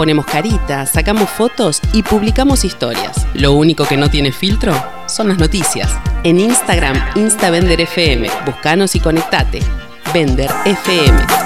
Ponemos caritas, sacamos fotos y publicamos historias. Lo único que no tiene filtro son las noticias. En Instagram, InstaVenderFM. Buscanos y conectate. Vender FM.